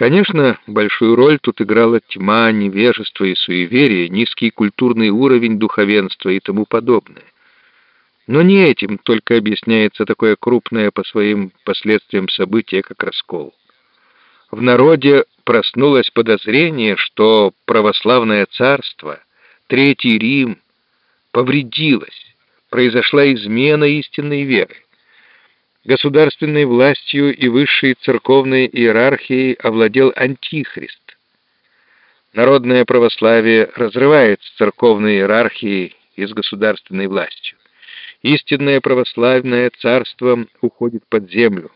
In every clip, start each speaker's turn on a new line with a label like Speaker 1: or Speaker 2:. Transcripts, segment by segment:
Speaker 1: Конечно, большую роль тут играла тьма, невежество и суеверие, низкий культурный уровень духовенства и тому подобное. Но не этим только объясняется такое крупное по своим последствиям событие, как раскол. В народе проснулось подозрение, что православное царство, Третий Рим, повредилось, произошла измена истинной веры. Государственной властью и высшей церковной иерархией овладел Антихрист. Народное православие разрывает с церковной иерархией и с государственной властью. Истинное православное царство уходит под землю.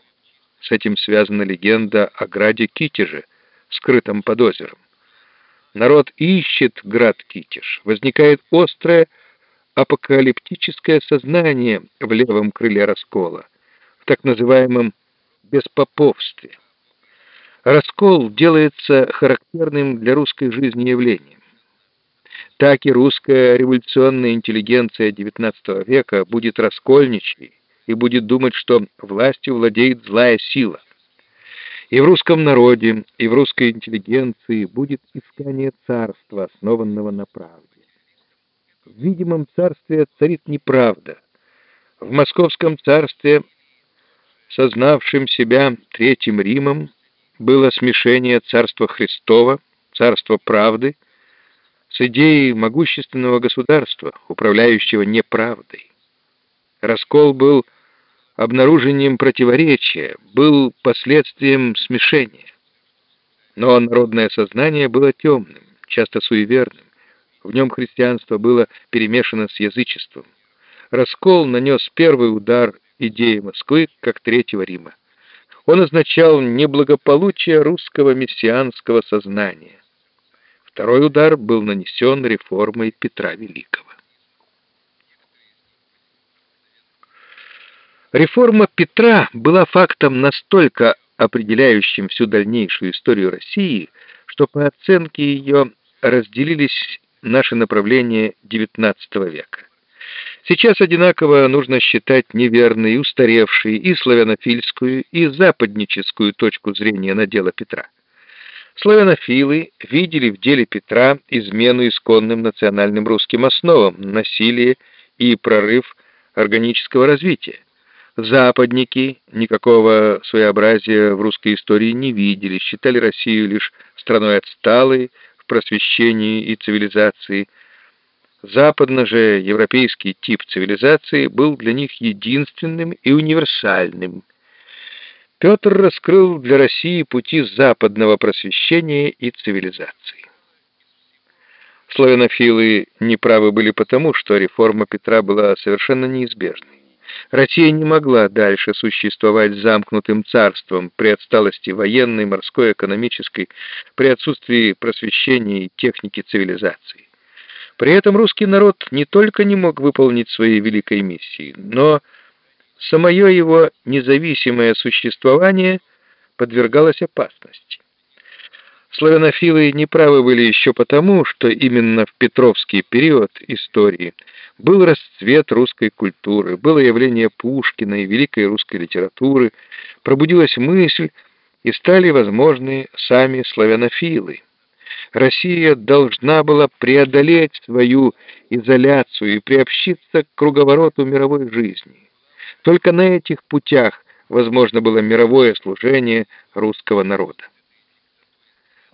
Speaker 1: С этим связана легенда о граде Китеже, скрытом под озером. Народ ищет град Китеж. Возникает острое апокалиптическое сознание в левом крыле раскола так называемом беспоповстве. Раскол делается характерным для русской жизни явлением. Так и русская революционная интеллигенция XIX века будет раскольничей и будет думать, что властью владеет злая сила. И в русском народе, и в русской интеллигенции будет искание царства, основанного на правде. В видимом царстве царит неправда. В московском царстве сознавшим себя Третьим Римом, было смешение Царства Христова, Царства Правды, с идеей могущественного государства, управляющего неправдой. Раскол был обнаружением противоречия, был последствием смешения. Но народное сознание было темным, часто суеверным. В нем христианство было перемешано с язычеством. Раскол нанес первый удар идеи Москвы как Третьего Рима. Он означал неблагополучие русского мессианского сознания. Второй удар был нанесен реформой Петра Великого. Реформа Петра была фактом настолько определяющим всю дальнейшую историю России, что по оценке ее разделились наши направления XIX века. Сейчас одинаково нужно считать неверной устаревшей и славянофильскую, и западническую точку зрения на дело Петра. Славянофилы видели в деле Петра измену исконным национальным русским основам, насилие и прорыв органического развития. Западники никакого своеобразия в русской истории не видели, считали Россию лишь страной отсталой в просвещении и цивилизации, Западно же европейский тип цивилизации был для них единственным и универсальным. Петр раскрыл для России пути западного просвещения и цивилизации. Славянофилы неправы были потому, что реформа Петра была совершенно неизбежной. Россия не могла дальше существовать замкнутым царством при отсталости военной, морской, экономической, при отсутствии просвещения и техники цивилизации. При этом русский народ не только не мог выполнить своей великой миссии, но самое его независимое существование подвергалось опасности. Славянофилы неправы были еще потому, что именно в Петровский период истории был расцвет русской культуры, было явление Пушкина и великой русской литературы, пробудилась мысль и стали возможны сами славянофилы. Россия должна была преодолеть свою изоляцию и приобщиться к круговороту мировой жизни. Только на этих путях возможно было мировое служение русского народа.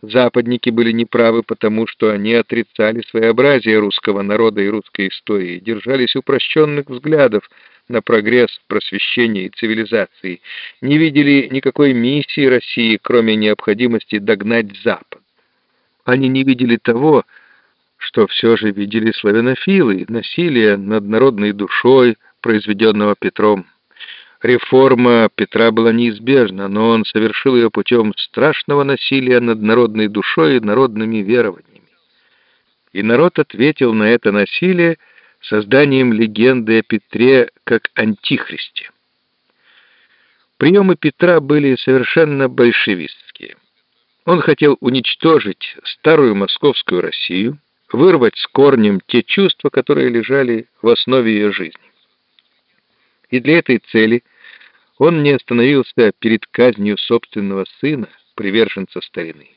Speaker 1: Западники были неправы потому, что они отрицали своеобразие русского народа и русской истории, держались упрощенных взглядов на прогресс просвещения и цивилизации, не видели никакой миссии России, кроме необходимости догнать Запад. Они не видели того, что все же видели славянофилы, насилие над народной душой, произведенного Петром. Реформа Петра была неизбежна, но он совершил ее путем страшного насилия над народной душой и народными верованиями. И народ ответил на это насилие созданием легенды о Петре как антихристе. Приемы Петра были совершенно большевистские. Он хотел уничтожить старую московскую Россию, вырвать с корнем те чувства, которые лежали в основе ее жизни. И для этой цели он не остановился перед казнью собственного сына, приверженца старины.